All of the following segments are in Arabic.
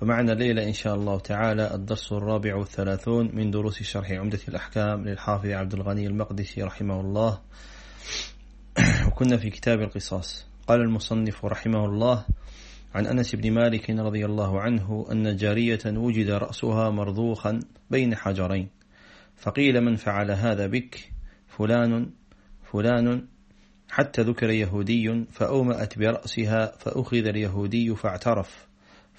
فمعنا الليلة إن شاء الله تعالى الدرس الرابع والثلاثون من دروس شرح عمدة الأحكام للحافظ عبد الغني المقدسي رحمه الله. وكنا في كتاب القصاص. قال المصنف رحمه الله عن أنس بن مالك رضي الله عنه أن جارية وجد رأسها مرضوخا بين حجرين. فقيل من فعل هذا بك؟ فلان فلان. حتى ذكر يهودي فأومأت برأسها فأخذ اليهودي فاعترف.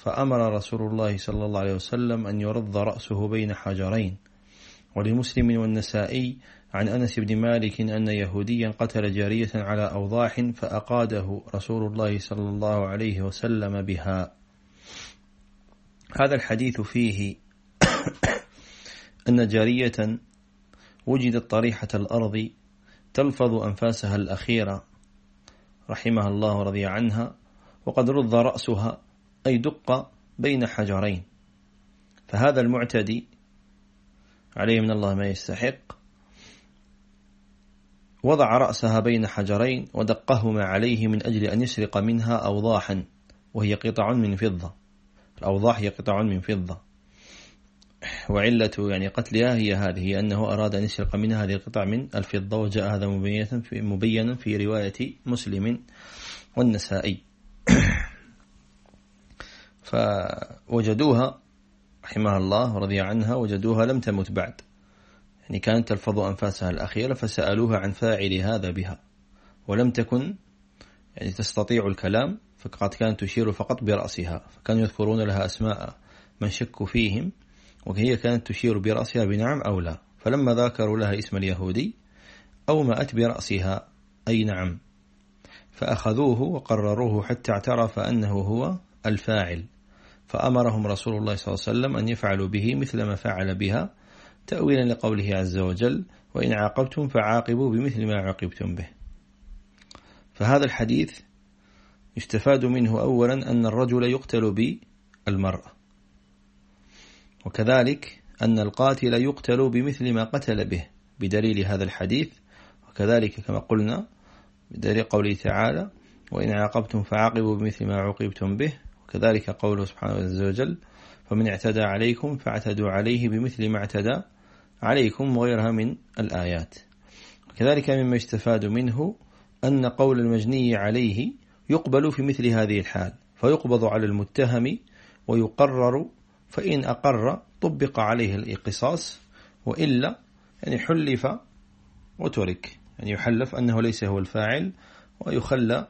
فأمر رسول الله صلى الله عليه وسلم أن يرض رأسه بين حجرين. ولمسلم والنسائي عن أنس بن مالك أن يهوديا قتل جارية على أوضاح فأقاده رسول الله صلى الله عليه وسلم بها. هذا الحديث فيه أن جارية وجدت طريحة الأرض تلفظ أنفاسها الأخيرة رحمها الله ورضي عنها وقد رض رأسها أي دق بين حجرين. فهذا المعتدي عليه من الله ما يستحق وضع رأسها بين حجرين ودقهما عليه من أجل أن يسرق منها أوضاحا وهي قطع من فضة. الأوضاح هي قطع من فضة. وعلة يعني قتلها هي هذه أنه أراد أن يسرق منها هذه القطع من الفضة وجاء هذا مبينا في, رواية مسلم والنسائي. فوجدوها رحمها الله ورضي عنها وجدوها لم تمت بعد. يعني كانت تلفظ أنفاسها الأخيرة فسألوها عن فاعل هذا بها. ولم تكن يعني تستطيع الكلام فقد كانت تشير فقط برأسها. فكانوا يذكرون لها أسماء من شكوا فيهم وهي كانت تشير برأسها بنعم أو لا. فلما ذكروا لها اسم اليهودي أومأت برأسها أي نعم فأخذوه وقرروه حتى اعترف أنه هو الفاعل. فأمرهم رسول الله صلى الله عليه وسلم أن يفعلوا به مثل ما فعل بها تأويلا لقوله عز وجل وإن عاقبتم فعاقبوا بمثل ما عاقبتم به. فهذا الحديث يستفاد منه أولا أن الرجل يقتل بالمرأة وكذلك أن القاتل يقتل بمثل ما قتل به بدليل هذا الحديث. وكذلك كما قلنا بدليل قوله تعالى وإن عاقبتم فعاقبوا بمثل ما عوقبتم به. وكذلك قوله سبحانه عز وجل فمن اعتدى عليكم فاعتدوا عليه بمثل ما اعتدى عليكم وغيرها من الآيات. وكذلك مما يستفاد منه أن قول المجني عليه يقبل في مثل هذه الحال فيقبض على المتهم ويقرر فإن أقر طبق عليه القصاص وإلا يعني حلف وترك يعني يحلف أنه ليس هو الفاعل ويخلى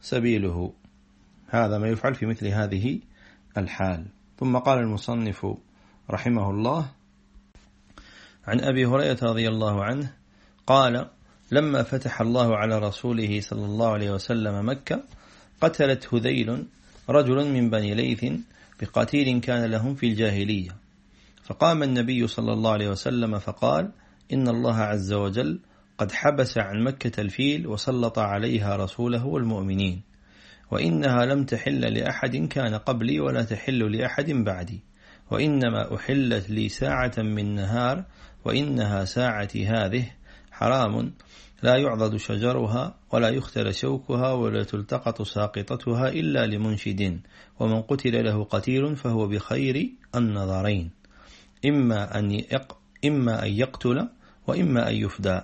سبيله. هذا ما يفعل في مثل هذه الحال. ثم قال المصنف رحمه الله عن أبي هريرة رضي الله عنه قال لما فتح الله على رسوله صلى الله عليه وسلم مكة قتلت هذيل رجل من بني ليث بقتيل كان لهم في الجاهلية. فقام النبي صلى الله عليه وسلم فقال إن الله عز وجل قد حبس عن مكة الفيل وسلط عليها رسوله والمؤمنين. وإنها لم تحل لأحد كان قبلي ولا تحل لأحد بعدي. وإنما أحلت لي ساعة من نهار وإنها ساعتي هذه. حرام لا يعضد شجرها ولا يختل شوكها ولا تلتقط ساقطتها إلا لمنشد. ومن قتل له قتيل فهو بخير النظرين. إما أن, يق إما أن يقتل وإما أن يفدى.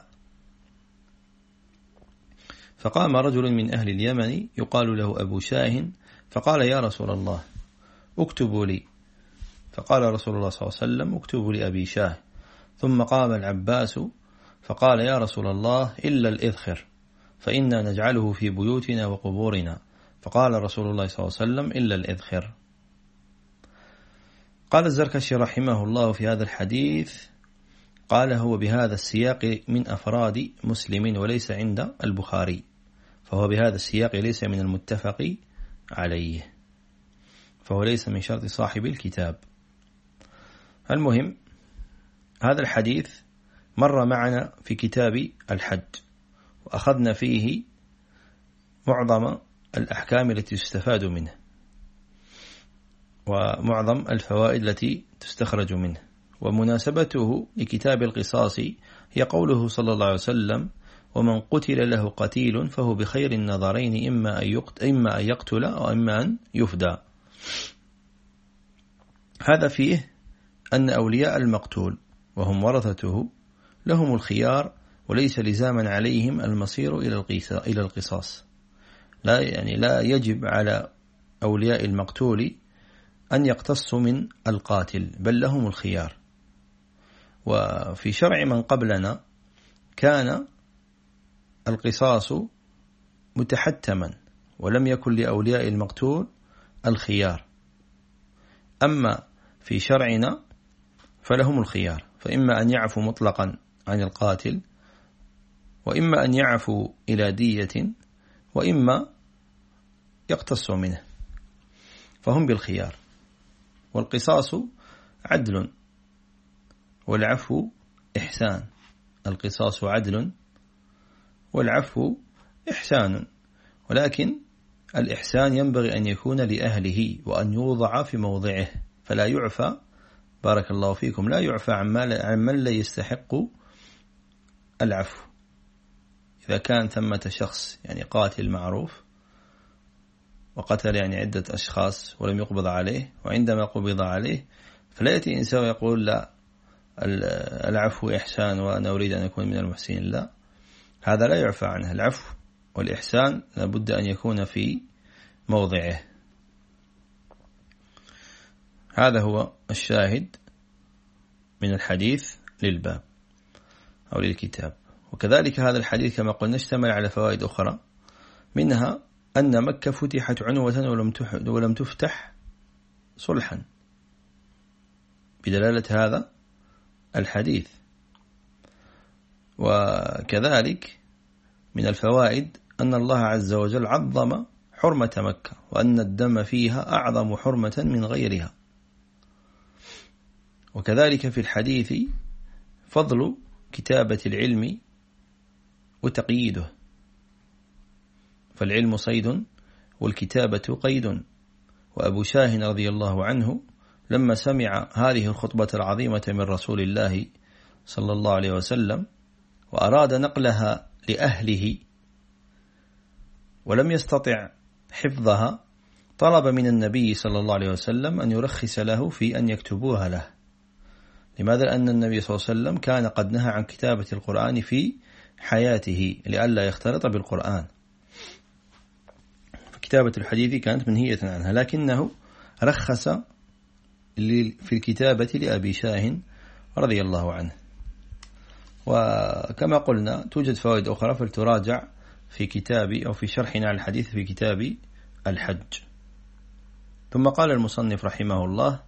فقام رجل من أهل اليمن يقال له أبو شاه فقال يا رسول الله اكتبوا لي. فقال رسول الله صلى الله عليه وسلم اكتبوا لأبي شاه. ثم قام العباس فقال يا رسول الله إلا الإذخر فإنا نجعله في بيوتنا وقبورنا. فقال رسول الله صلى الله عليه وسلم إلا الإذخر. قال الزركشي رحمه الله في هذا الحديث قال هو بهذا السياق من أفراد مسلم وليس عند البخاري. فهو بهذا السياق ليس من المتفق عليه. فهو ليس من شرط صاحب الكتاب. المهم هذا الحديث مر معنا في كتاب الحج أخذنا فيه معظم الأحكام التي تستفاد منه ومعظم الفوائد التي تستخرج منه. ومناسبته لكتاب القصاص هي قوله صلى الله عليه وسلم ومن قتل له قتيل فهو بخير النظرين إما أن إما أن يقتل أو إما أن يفدى. هذا فيه أن أولياء المقتول وهم ورثته لهم الخيار وليس لزاما عليهم المصير إلى القصاص. لا يعني لا يجب على أولياء المقتول أن يقتصوا من القاتل بل لهم الخيار. وفي شرع من قبلنا كان القصاص متحتما ولم يكن لأولياء المقتول الخيار. أما في شرعنا فلهم الخيار فإما أن يعفوا مطلقا عن القاتل وإما أن يعفوا إلى دية وإما يقتصوا منه فهم بالخيار. والقصاص عدل والعفو إحسان. القصاص عدل والعفو إحسان. ولكن الإحسان ينبغي أن يكون لأهله وأن يوضع في موضعه فلا يعفى. بارك الله فيكم. لا يعفى عن من لا يستحق العفو. إذا كان ثمة شخص يعني قاتل معروف وقتل يعني عدة أشخاص ولم يقبض عليه وعندما قبض عليه فلا يأتي إنسان ويقول لا العفو إحسان وأنا أريد أن أكون من المحسنين. لا. هذا لا يعفى عنه. العفو والإحسان لابد أن يكون في موضعه. هذا هو الشاهد من الحديث للباب أو للكتاب. وكذلك هذا الحديث كما قلنا اشتمل على فوائد أخرى منها أن مكة فتحت عنوة ولم ولم تفتح صلحا. بدلالة هذا الحديث. وكذلك من الفوائد أن الله عز وجل عظم حرمة مكة وأن الدم فيها أعظم حرمة من غيرها. وكذلك في الحديث فضل كتابة العلم وتقييده. فالعلم صيد والكتابة قيد. وأبو شاه رضي الله عنه لما سمع هذه الخطبة العظيمة من رسول الله صلى الله عليه وسلم وأراد نقلها لأهله. ولم يستطع حفظها. طلب من النبي صلى الله عليه وسلم أن يرخص له في أن يكتبوها له. لماذا؟ لأن النبي صلى الله عليه وسلم كان قد نهى عن كتابة القرآن في حياته لئلا يختلط بالقرآن. فكتابة الحديث كانت منهية عنها لكنه رخص في الكتابة لأبي شاه رضي الله عنه. وكما قلنا توجد فوائد أخرى فلتراجع في كتاب أو في شرحنا على الحديث في كتاب الحج. ثم قال المصنف رحمه الله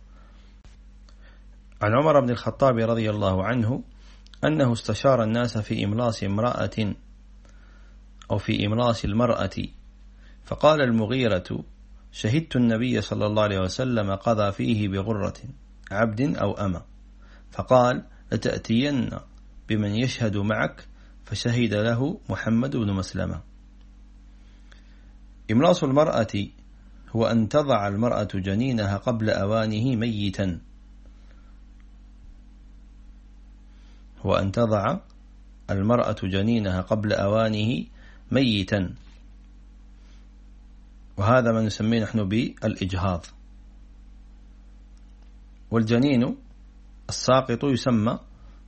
عن عمر بن الخطاب رضي الله عنه أنه استشار الناس في إملاص امرأة أو في إملاص المرأة. فقال المغيرة شهدت النبي صلى الله عليه وسلم قضى فيه بغرة عبد أو أما فقال لتأتين بمن يشهد معك فشهد له محمد بن مسلمة. إملاص المرأة هو أن تضع المرأة جنينها قبل أوانه ميتا. هو أن تضع المرأة جنينها قبل أوانه ميتا. وهذا ما نسميه نحن بالإجهاض. والجنين الساقط يسمى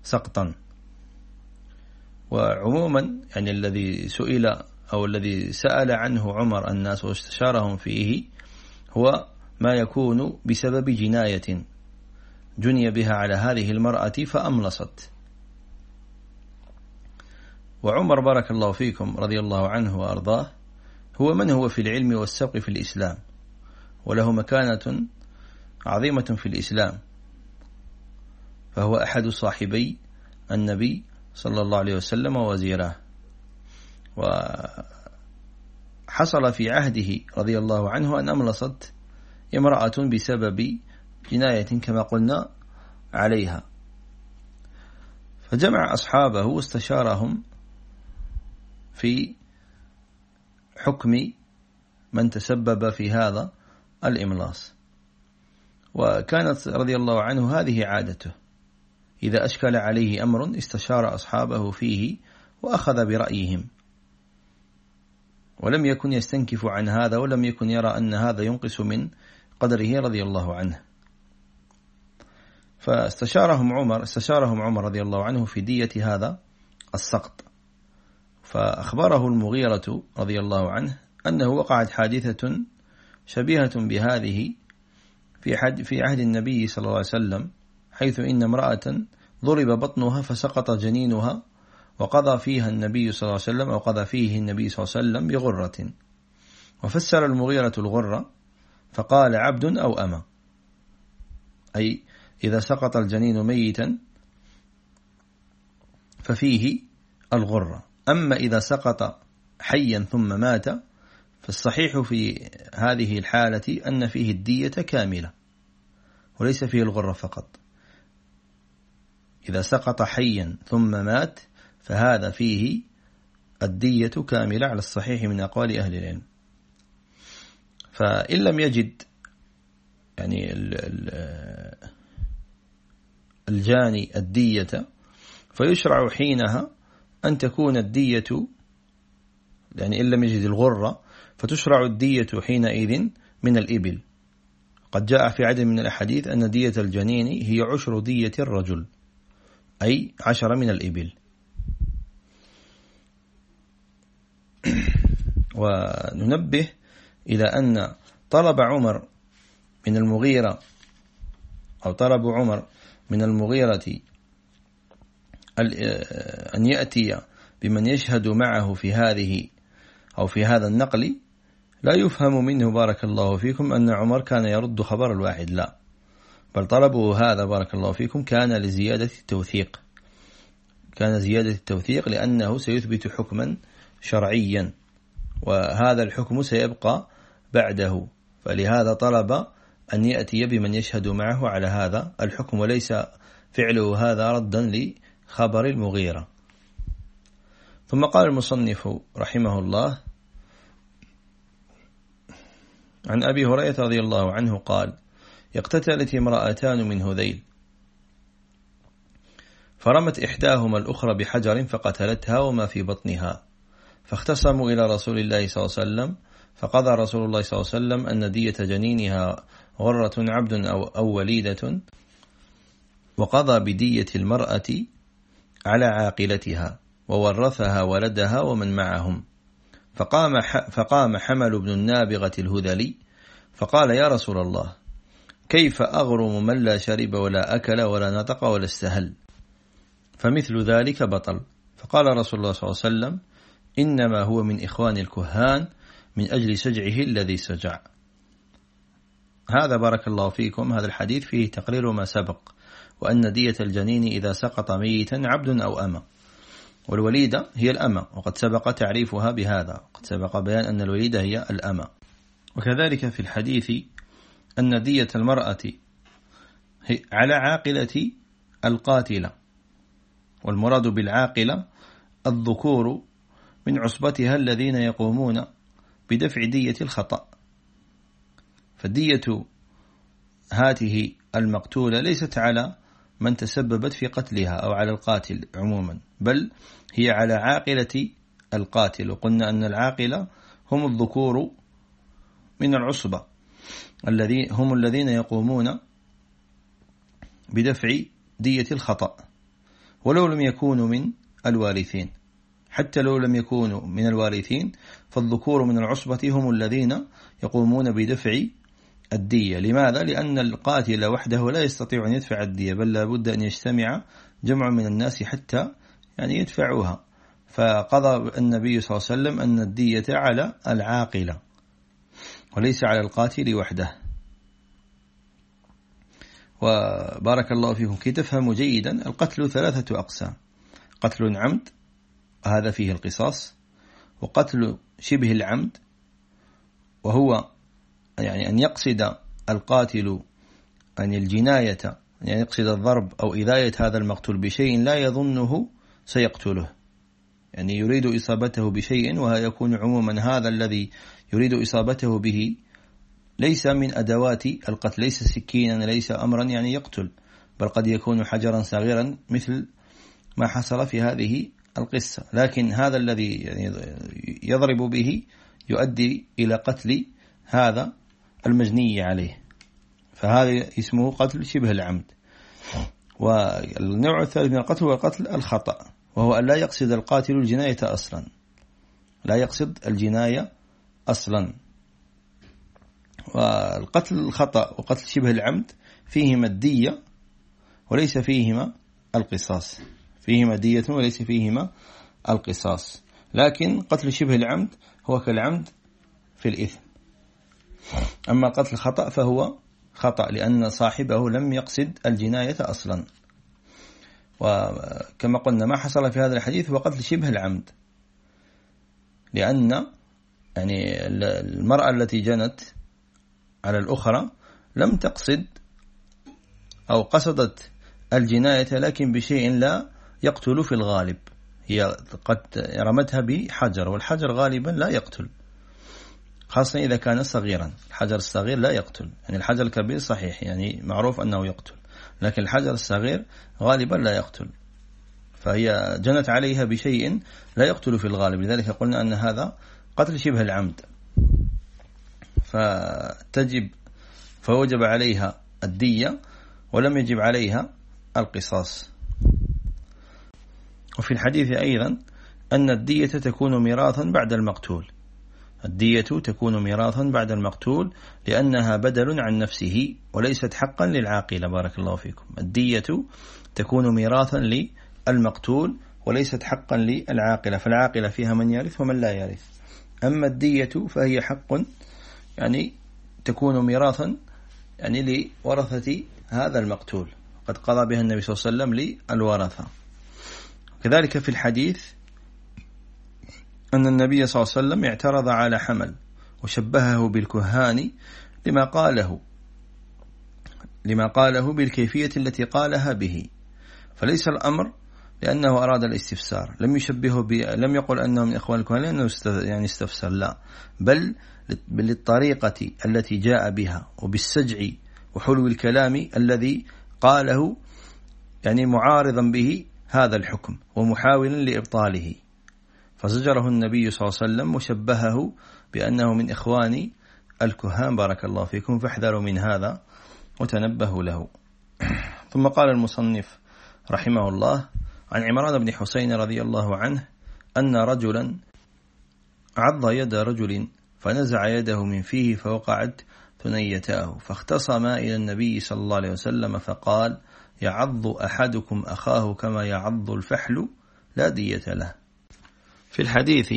سقطا. وعموما يعني الذي سئل أو الذي سأل عنه عمر الناس واستشارهم فيه هو ما يكون بسبب جناية جني بها على هذه المرأة فأملصت. وعمر بارك الله فيكم رضي الله عنه وأرضاه هو من هو في العلم والسبق في الإسلام؟ وله مكانة عظيمة في الإسلام فهو أحد صاحبي النبي صلى الله عليه وسلم وزيراه. وحصل في عهده رضي الله عنه أن أملصت امرأة بسبب جناية كما قلنا عليها. فجمع أصحابه واستشارهم في حكم من تسبب في هذا الإملاص. وكانت رضي الله عنه هذه عادته. إذا أشكل عليه أمر استشار أصحابه فيه وأخذ برأيهم. ولم يكن يستنكف عن هذا ولم يكن يرى أن هذا ينقص من قدره رضي الله عنه. فاستشارهم عمر استشارهم عمر رضي الله عنه في دية هذا السقط. فأخبره المغيرة رضي الله عنه أنه وقعت حادثة شبيهة بهذه في عهد النبي صلى الله عليه وسلم. حيث إن امرأة ضرب بطنها فسقط جنينها وقضى فيها النبي صلى الله عليه وسلم أو قضى فيه النبي صلى الله عليه وسلم بغرة. وفسر المغيرة الغرة فقال عبد أو أما أي إذا سقط الجنين ميتا ففيه الغرة. أما إذا سقط حيا ثم مات فالصحيح في هذه الحالة أن فيه الدية كاملة وليس فيه الغرة فقط. إذا سقط حيا ثم مات فهذا فيه الدية كاملة على الصحيح من أقوال أهل العلم. فإن لم يجد يعني الجاني الدية فيشرع حينها أن تكون الدية يعني إن لم يجد الغرة فتشرع الدية حينئذ من الإبل. قد جاء في عدد من الأحاديث أن دية الجنين هي عشر دية الرجل. أي عشر من الإبل. وننبه إلى أن طلب عمر من المغيرة أو طلب عمر من المغيرة أن يأتي بمن يشهد معه في هذه أو في هذا النقل. لا يفهم منه بارك الله فيكم أن عمر كان يرد خبر الواحد لا. بل طلبه هذا بارك الله فيكم كان لزيادة التوثيق. كان زيادة التوثيق لأنه سيثبت حكما شرعيا وهذا الحكم سيبقى بعده. فلهذا طلب أن يأتي بمن يشهد معه على هذا الحكم وليس فعله هذا ردا لخبر المغيرة. ثم قال المصنف رحمه الله عن أبي هريرة رضي الله عنه قال اقتتلت امرأتان من هذيل. فرمت إحداهما الأخرى بحجر فقتلتها وما في بطنها. فاختصموا إلى رسول الله صلى الله عليه وسلم فقضى رسول الله صلى الله عليه وسلم أن دية جنينها غرة عبد أو, أو وليدة وقضى بدية المرأة على عاقلتها وورثها ولدها ومن معهم. فقام, فقام حمل بن النابغة الهذلي فقال يا رسول الله كيف أغرم من لا شرب ولا أكل ولا نطق ولا استهل؟ فمثل ذلك بطل. فقال رسول الله صلى الله عليه وسلم إنما هو من إخوان الكهان من أجل سجعه الذي سجع هذا بارك الله فيكم هذا الحديث فيه تقرير ما سبق وأن دية الجنين إذا سقط ميتا عبد أو أما والوليدة هي الأمة وقد سبق تعريفها بهذا قد سبق بيان أن الوليدة هي الأمة. وكذلك في الحديث أن دية المرأة على عاقلة القاتلة والمراد بالعاقلة الذكور من عصبتها الذين يقومون بدفع دية الخطأ. فدية هاته المقتولة ليست على من تسببت في قتلها أو على القاتل عموما بل هي على عاقلة القاتل. وقلنا أن العاقلة هم الذكور من العصبة. الذي هم الذين يقومون بدفع دية الخطأ. ولو لم يكونوا من الوارثين. حتى لو لم يكونوا من الوارثين فالذكور من العصبة هم الذين يقومون بدفع الدية. لماذا؟ لأن القاتل وحده لا يستطيع أن يدفع الدية بل لابد أن يجتمع جمع من الناس حتى يعني يدفعوها. فقضى النبي صلى الله عليه وسلم أن الدية على العاقلة. وليس على القاتل وحده. وبارك الله فيكم. كي تفهموا جيدا القتل ثلاثة أقسام. قتل عمد هذا فيه القصاص. وقتل شبه العمد وهو يعني أن يقصد القاتل أن الجناية يعني يقصد الضرب أو إذاية هذا المقتول بشيء لا يظنه سيقتله. يعني يريد إصابته بشيء ويكون عموما هذا الذي يريد إصابته به ليس من أدوات القتل ليس سكينا ليس أمرا يعني يقتل بل قد يكون حجرا صغيرا مثل ما حصل في هذه القصة. لكن هذا الذي يعني يضرب به يؤدي إلى قتل هذا المجني عليه. فهذا اسمه قتل شبه العمد. والنوع الثالث من القتل هو قتل الخطأ وهو أن لا يقصد القاتل الجناية أصلا. لا يقصد الجناية أصلا. والقتل الخطأ وقتل شبه العمد فيهما الدية وليس فيهما القصاص. فيهما دية وليس فيهما القصاص. لكن قتل شبه العمد هو كالعمد في الإثم. أما قتل الخطأ فهو خطأ لأن صاحبه لم يقصد الجناية أصلا. وكما قلنا ما حصل في هذا الحديث هو قتل شبه العمد. لأن يعني المرأة التي جنت على الأخرى لم تقصد أو قصدت الجناية لكن بشيء لا يقتل في الغالب. هي قد رمتها بحجر والحجر غالبا لا يقتل خاصة إذا كان صغيرا. الحجر الصغير لا يقتل يعني الحجر الكبير صحيح يعني معروف أنه يقتل لكن الحجر الصغير غالبا لا يقتل. فهي جنت عليها بشيء لا يقتل في الغالب. لذلك قلنا أن هذا قتل شبه العمد. فتجب فوجب عليها الدية ولم يجب عليها القصاص. وفي الحديث أيضا أن الدية تكون ميراثا بعد المقتول. الدية تكون ميراثا بعد المقتول لأنها بدل عن نفسه وليست حقا للعاقلة بارك الله فيكم. الدية تكون ميراثا للمقتول وليست حقا للعاقلة فالعاقلة فيها من يرث ومن لا يرث. أما الدية فهي حق يعني تكون ميراثا يعني لورثة هذا المقتول. قد قضى بها النبي صلى الله عليه وسلم للورثة كذلك في الحديث أن النبي صلى الله عليه وسلم اعترض على حمل وشبهه بالكهان لما قاله لما قاله بالكيفية التي قالها به. فليس الأمر لأنه أراد الاستفسار. لم يشبهه ب... لم يقل أنه من إخوان الكهان لأنه است... يعني استفسر؟ لا. بل بالطريقة التي جاء بها وبالسجع وحلو الكلام الذي قاله يعني معارضا به هذا الحكم ومحاولا لإبطاله. فزجره النبي صلى الله عليه وسلم وشبهه بأنه من إخوان الكهان. بارك الله فيكم فاحذروا من هذا وتنبهوا له. ثم قال المصنف رحمه الله عن عمران بن حسين رضي الله عنه أن رجلا عض يد رجل فنزع يده من فيه فوقعت ثنيتاه فاختصما إلى النبي صلى الله عليه وسلم فقال يعض أحدكم أخاه كما يعض الفحل لا دية له. في الحديث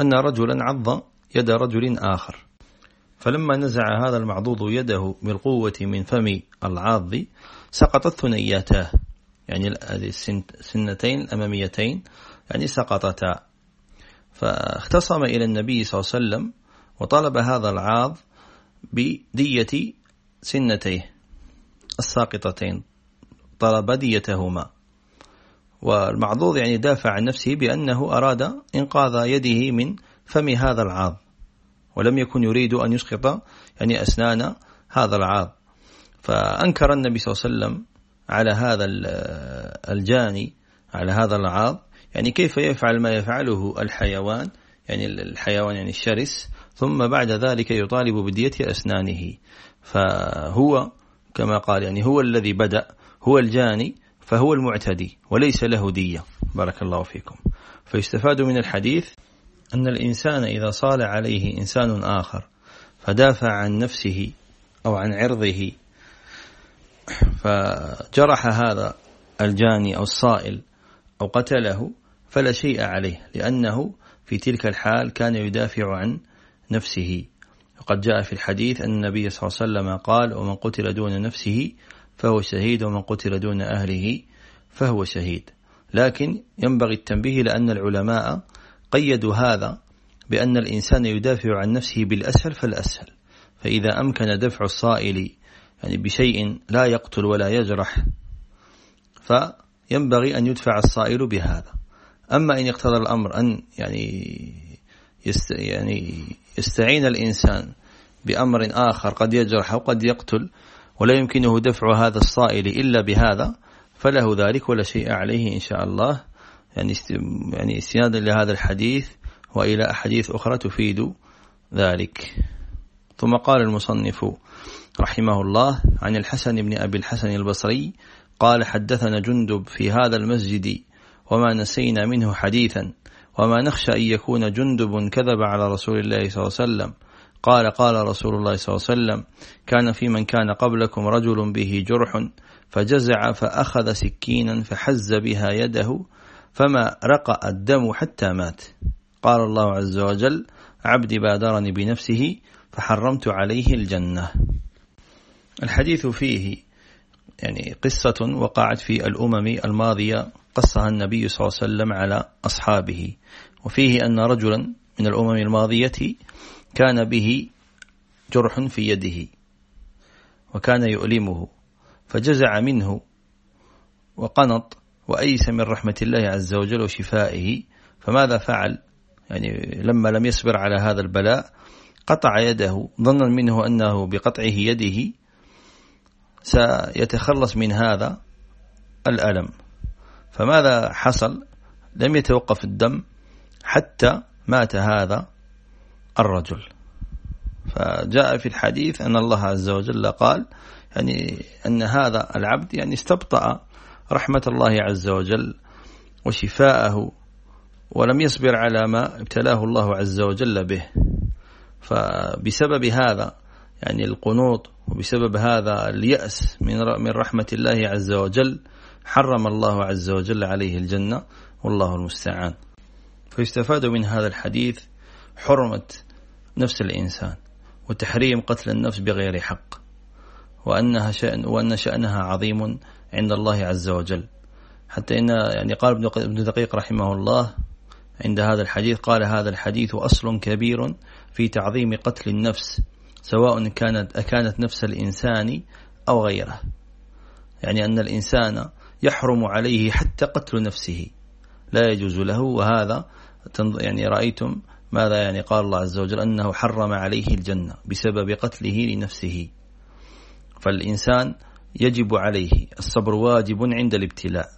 أن رجلا عض يد رجل آخر فلما نزع هذا المعضوض يده بالقوة من فم العاض سقطت ثنياتاه. يعني السنتين الأماميتين يعني سقطتا. فاختصم إلى النبي صلى الله عليه وسلم وطلب هذا العاض بدية سنتيه الساقطتين طلب ديتهما. والمعضوض يعني دافع عن نفسه بأنه أراد إنقاذ يده من فم هذا العاض ولم يكن يريد أن يسقط يعني أسنان هذا العاض. فأنكر النبي صلى الله عليه وسلم على هذا الجاني على هذا العاض. يعني كيف يفعل ما يفعله الحيوان؟ يعني الحيوان يعني الشرس. ثم بعد ذلك يطالب بدية أسنانه. فهو كما قال يعني هو الذي بدأ هو الجاني فهو المعتدي وليس له دية. بارك الله فيكم. فيستفاد من الحديث أن الإنسان إذا صال عليه إنسان آخر فدافع عن نفسه أو عن عرضه فجرح هذا الجاني أو الصائل أو قتله فلا شيء عليه لأنه في تلك الحال كان يدافع عن نفسه. وقد جاء في الحديث أن النبي صلى الله عليه وسلم قال ومن قتل دون نفسه فهو شهيد ومن قتل دون أهله فهو شهيد. لكن ينبغي التنبيه لأن العلماء قيدوا هذا بأن الإنسان يدافع عن نفسه بالأسهل فالأسهل. فإذا أمكن دفع الصائل يعني بشيء لا يقتل ولا يجرح فينبغي أن يدفع الصائل بهذا. أما إن يقتضى الأمر أن يعني يست يعني يستعين الإنسان بأمر آخر قد يجرح أو قد يقتل ولا يمكنه دفع هذا الصائل إلا بهذا فله ذلك ولا شيء عليه إن شاء الله. يعني يعني استنادا لهذا الحديث وإلى أحاديث أخرى تفيد ذلك. ثم قال المصنف رحمه الله عن الحسن بن أبي الحسن البصري قال حدثنا جندب في هذا المسجد وما نسينا منه حديثا وما نخشى أن يكون جندب كذب على رسول الله صلى الله عليه وسلم. قال قال رسول الله صلى الله عليه وسلم كان في من كان قبلكم رجل به جرح فجزع فأخذ سكينا فحز بها يده فما رقأ الدم حتى مات. قال الله عز وجل عبدي بادرني بنفسه فحرمت عليه الجنة. الحديث فيه يعني قصة وقعت في الأمم الماضية قصها النبي صلى الله عليه وسلم على أصحابه. وفيه أن رجلا من الأمم الماضية كان به جرح في يده وكان يؤلمه فجزع منه وقنط وأيس من رحمة الله عز وجل وشفائه. فماذا فعل؟ يعني لما لم يصبر على هذا البلاء قطع يده ظنا منه أنه بقطعه يده سيتخلص من هذا الألم. فماذا حصل؟ لم يتوقف الدم حتى مات هذا الرجل. فجاء في الحديث أن الله عز وجل قال يعني أن هذا العبد يعني استبطأ رحمة الله عز وجل وشفاءه ولم يصبر على ما ابتلاه الله عز وجل به. فبسبب هذا يعني القنوط وبسبب هذا اليأس من رحمة الله عز وجل حرم الله عز وجل عليه الجنة والله المستعان. فيستفاد من هذا الحديث حرمة نفس الإنسان وتحريم قتل النفس بغير حق وأنها شأن وأن شأنها عظيم عند الله عز وجل. حتى إن يعني قال ابن دقيق رحمه الله عند هذا الحديث قال هذا الحديث أصل كبير في تعظيم قتل النفس سواء كانت أكانت نفس الإنسان أو غيره. يعني أن الإنسان يحرم عليه حتى قتل نفسه. لا يجوز له وهذا يعني رأيتم ماذا يعني قال الله عز وجل أنه حرم عليه الجنة بسبب قتله لنفسه. فالإنسان يجب عليه الصبر واجب عند الابتلاء.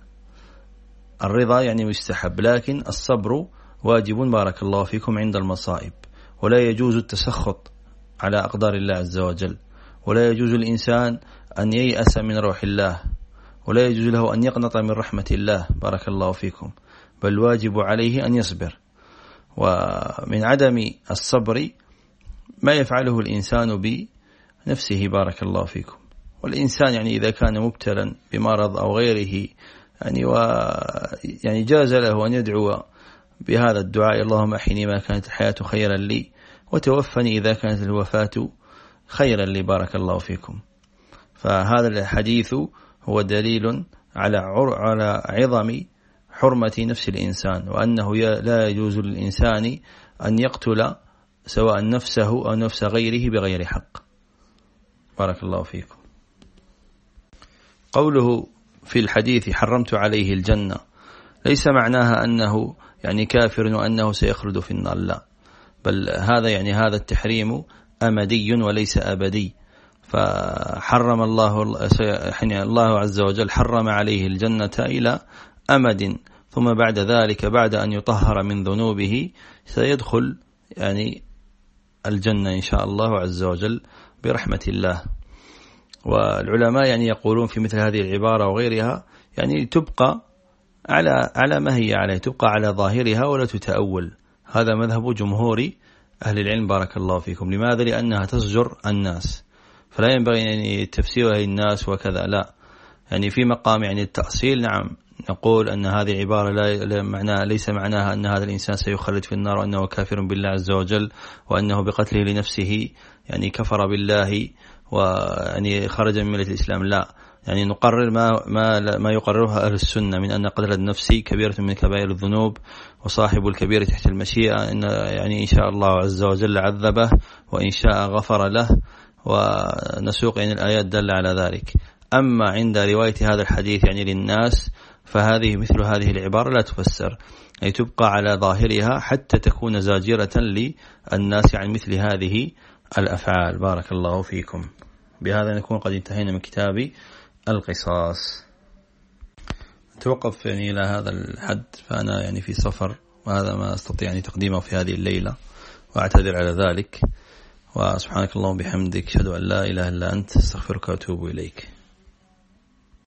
الرضا يعني مستحب لكن الصبر واجب بارك الله فيكم عند المصائب. ولا يجوز التسخط. على أقدار الله عز وجل. ولا يجوز الإنسان أن ييأس من روح الله ولا يجوز له أن يقنط من رحمة الله. بارك الله فيكم. بل واجب عليه أن يصبر. ومن عدم الصبر ما يفعله الإنسان بنفسه. بارك الله فيكم. والإنسان يعني إذا كان مبتلا بمرض أو غيره يعني و يعني جاز له أن يدعو بهذا الدعاء. اللهم أحيني ما كانت الحياة خيرا لي. وتوفني إذا كانت الوفاة خيرا لي. بارك الله فيكم. فهذا الحديث هو دليل على على عظم حرمة نفس الإنسان وأنه لا يجوز للإنسان أن يقتل سواء نفسه أو نفس غيره بغير حق. بارك الله فيكم. قوله في الحديث حرمت عليه الجنة ليس معناها أنه يعني كافر وأنه سيخلد في النار لا. بل هذا يعني هذا التحريم أمدي وليس أبدي. فحرم الله يعني الله عز وجل حرم عليه الجنة إلى أمد. ثم بعد ذلك بعد أن يطهر من ذنوبه سيدخل يعني الجنة إن شاء الله عز وجل برحمة الله. والعلماء يعني يقولون في مثل هذه العبارة وغيرها يعني تبقى على على ما هي عليه تبقى على ظاهرها ولا تتأول. هذا مذهب جمهور أهل العلم بارك الله فيكم. لماذا؟ لأنها تزجر الناس. فلا ينبغي يعني تفسيرها للناس وكذا لا. يعني في مقام يعني التأصيل نعم نقول أن هذه عبارة لا معناها ليس معناها أن هذا الإنسان سيخلد في النار وأنه كافر بالله عز وجل وأنه بقتله لنفسه يعني كفر بالله ويعني خرج من ملة الإسلام. لا. يعني نقرر ما ما ما يقررها أهل السنة من أن قتل النفس كبيرة من كبائر الذنوب وصاحب الكبيرة تحت المشيئة. إن يعني إن شاء الله عز وجل عذبه وإن شاء غفر له ونسوق يعني الآيات دل على ذلك. أما عند رواية هذا الحديث يعني للناس فهذه مثل هذه العبارة لا تفسر. أي تبقى على ظاهرها حتى تكون زاجرة للناس عن مثل هذه الأفعال. بارك الله فيكم. بهذا نكون قد انتهينا من كتاب القصاص. توقف يعني إلى هذا الحد فأنا يعني في سفر وهذا ما أستطيع يعني تقديمه في هذه الليلة وأعتذر على ذلك. وسبحانك اللهم بحمدك أشهد أن لا إله إلا أنت أستغفرك وأتوب إليك.